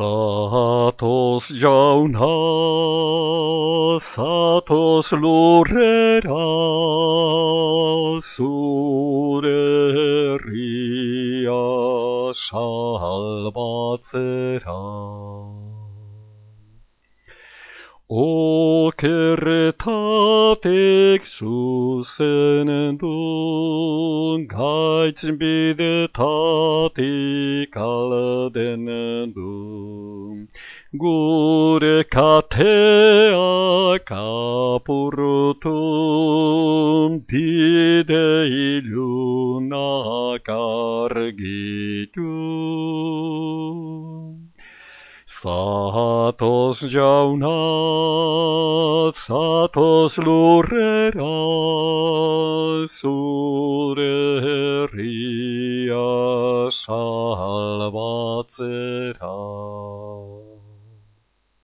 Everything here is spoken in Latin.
Satos jauna, satos lurera, sureria salvatzera. O keretatek zuzenen dun, gaitzin bidetatik aldenen dun gure katea capurtum pide iluna cargitum. Satos jauna, satos lurera, sureria salvatera.